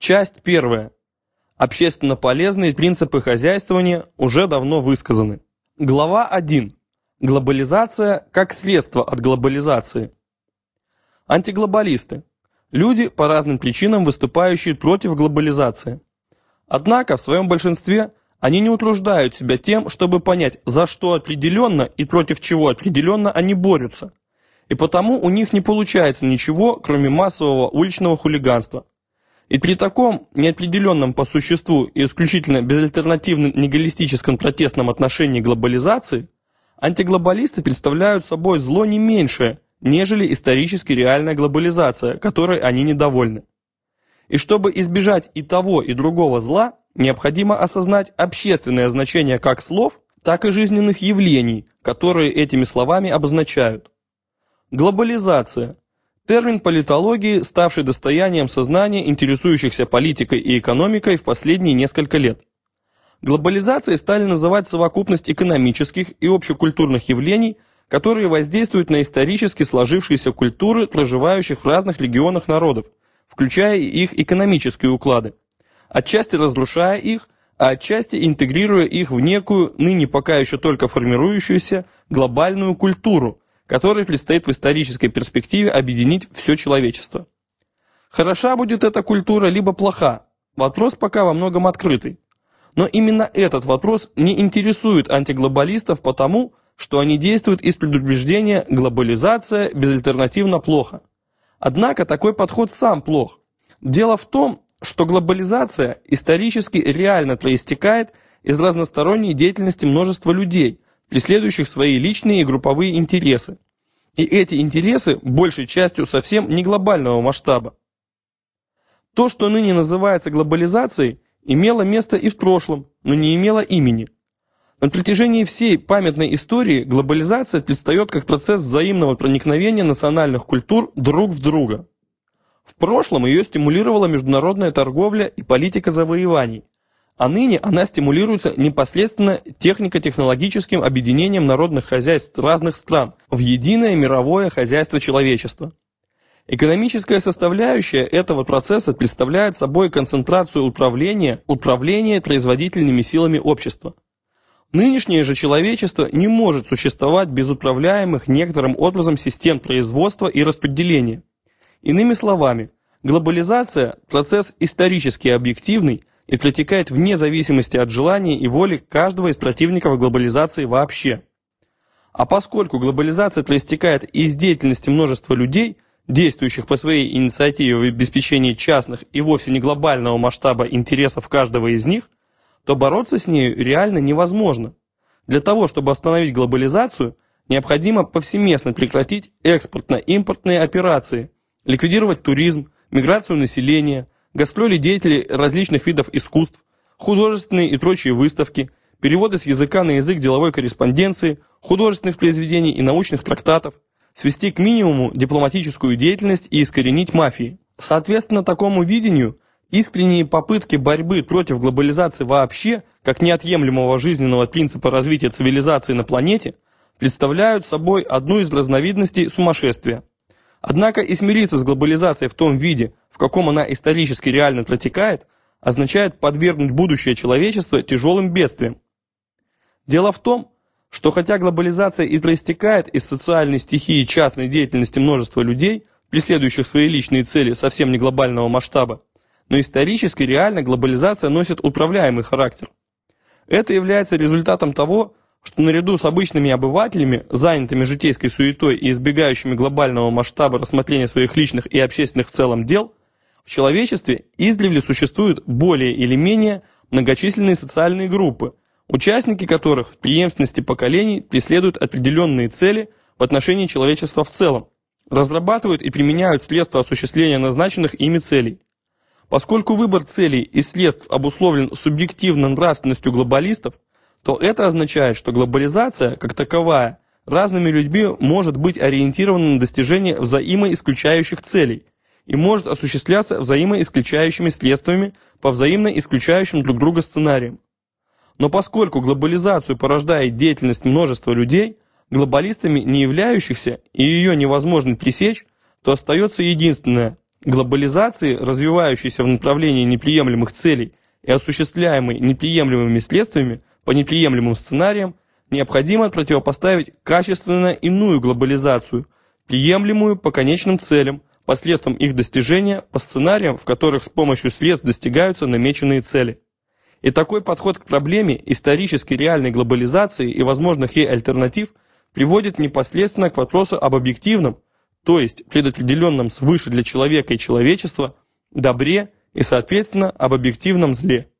Часть первая. Общественно полезные принципы хозяйствования уже давно высказаны. Глава 1. Глобализация как следство от глобализации. Антиглобалисты. Люди, по разным причинам выступающие против глобализации. Однако, в своем большинстве, они не утруждают себя тем, чтобы понять, за что определенно и против чего определенно они борются. И потому у них не получается ничего, кроме массового уличного хулиганства. И при таком неопределенном по существу и исключительно безальтернативно-негалистическом протестном отношении глобализации, антиглобалисты представляют собой зло не меньшее, нежели исторически реальная глобализация, которой они недовольны. И чтобы избежать и того, и другого зла, необходимо осознать общественное значение как слов, так и жизненных явлений, которые этими словами обозначают. Глобализация Термин политологии, ставший достоянием сознания интересующихся политикой и экономикой в последние несколько лет. Глобализацией стали называть совокупность экономических и общекультурных явлений, которые воздействуют на исторически сложившиеся культуры проживающих в разных регионах народов, включая их экономические уклады, отчасти разрушая их, а отчасти интегрируя их в некую, ныне пока еще только формирующуюся, глобальную культуру, которой предстоит в исторической перспективе объединить все человечество. Хороша будет эта культура, либо плоха. Вопрос пока во многом открытый. Но именно этот вопрос не интересует антиглобалистов потому, что они действуют из предубеждения «глобализация безальтернативно плохо». Однако такой подход сам плох. Дело в том, что глобализация исторически реально проистекает из разносторонней деятельности множества людей – преследующих свои личные и групповые интересы. И эти интересы большей частью совсем не глобального масштаба. То, что ныне называется глобализацией, имело место и в прошлом, но не имело имени. На протяжении всей памятной истории глобализация предстает как процесс взаимного проникновения национальных культур друг в друга. В прошлом ее стимулировала международная торговля и политика завоеваний, а ныне она стимулируется непосредственно технико-технологическим объединением народных хозяйств разных стран в единое мировое хозяйство человечества. Экономическая составляющая этого процесса представляет собой концентрацию управления, управления производительными силами общества. Нынешнее же человечество не может существовать без управляемых некоторым образом систем производства и распределения. Иными словами, глобализация – процесс исторически объективный, и протекает вне зависимости от желания и воли каждого из противников глобализации вообще. А поскольку глобализация проистекает из деятельности множества людей, действующих по своей инициативе в обеспечении частных и вовсе не глобального масштаба интересов каждого из них, то бороться с нею реально невозможно. Для того, чтобы остановить глобализацию, необходимо повсеместно прекратить экспортно-импортные операции, ликвидировать туризм, миграцию населения – гастроли деятелей различных видов искусств, художественные и прочие выставки, переводы с языка на язык деловой корреспонденции, художественных произведений и научных трактатов, свести к минимуму дипломатическую деятельность и искоренить мафии. Соответственно такому видению, искренние попытки борьбы против глобализации вообще, как неотъемлемого жизненного принципа развития цивилизации на планете, представляют собой одну из разновидностей сумасшествия. Однако и смириться с глобализацией в том виде, в каком она исторически реально протекает, означает подвергнуть будущее человечества тяжелым бедствиям. Дело в том, что хотя глобализация и проистекает из социальной стихии частной деятельности множества людей, преследующих свои личные цели совсем не глобального масштаба, но исторически реально глобализация носит управляемый характер. Это является результатом того, что наряду с обычными обывателями, занятыми житейской суетой и избегающими глобального масштаба рассмотрения своих личных и общественных в целом дел, в человечестве издревле существуют более или менее многочисленные социальные группы, участники которых в преемственности поколений преследуют определенные цели в отношении человечества в целом, разрабатывают и применяют средства осуществления назначенных ими целей. Поскольку выбор целей и средств обусловлен субъективной нравственностью глобалистов, то это означает, что глобализация, как таковая, разными людьми может быть ориентирована на достижение взаимоисключающих целей и может осуществляться взаимоисключающими средствами по взаимно исключающим друг друга сценариям. Но поскольку глобализацию порождает деятельность множества людей, глобалистами не являющихся и ее невозможно пресечь, то остается единственное Глобализации, развивающейся в направлении неприемлемых целей и осуществляемой неприемлемыми следствиями по неприемлемым сценариям, необходимо противопоставить качественно иную глобализацию, приемлемую по конечным целям, посредством их достижения по сценариям, в которых с помощью средств достигаются намеченные цели. И такой подход к проблеме исторически реальной глобализации и возможных ей альтернатив приводит непосредственно к вопросу об объективном, то есть предопределенном свыше для человека и человечества, добре и, соответственно, об объективном зле.